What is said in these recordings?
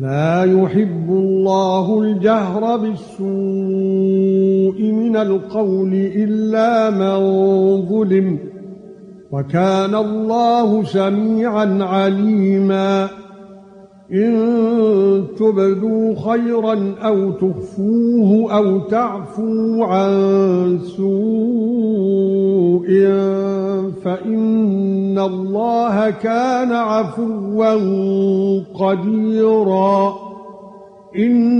لا يحب الله الجهر بالسوء من القول إلا من ظلم وكان الله سميعا عليما إن تبدوا خيرا أو تخفوه أو تعفو عن سوء فإن الله كان عفوا قديرا. إن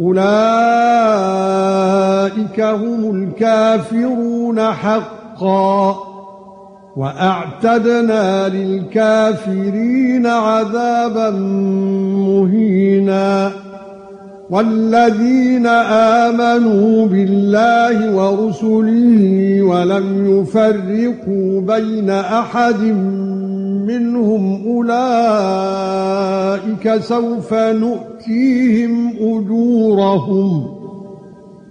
أولئك هم الكافرون حقا وأعتدنا للكافرين عذابا مهينا والذين آمنوا بالله ورسله ولم يفرقوا بين أحد منهم أولئك سوف نؤتيهم اجورهم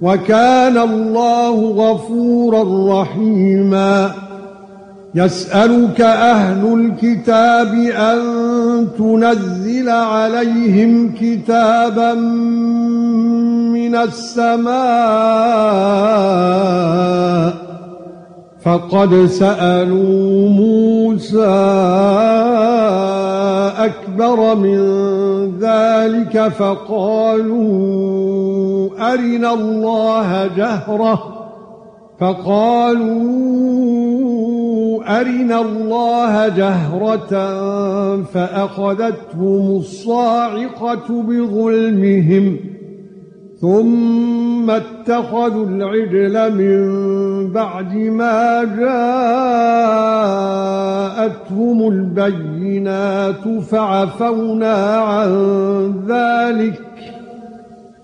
وكان الله غفورا رحيما. يسألك أهل الكتاب أن تنزل عليهم كتابا من السماء. فقد سألوا موسى أكبر من ذلك فقالوا أرنا الله جهرة فقالوا أرنا الله جهرة فأخذتهم الصاعقة بظلمهم ثُمَّ اتَّخَذُوا الْعِجْلَ مِنْ بَعْدِ مَا جَاءَتْهُمُ الْبَيِّنَاتُ فَعَفَوْنَا عَنْ ذَلِكَ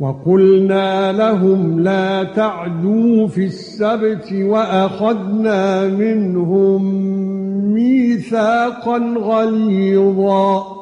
وَقُلْنَا لَهُمْ لَا تَعْدُوا فِي السَّبْتِ وَأَخَذْنَا مِنْهُمْ مِيثَاقًا غَلِيظًا.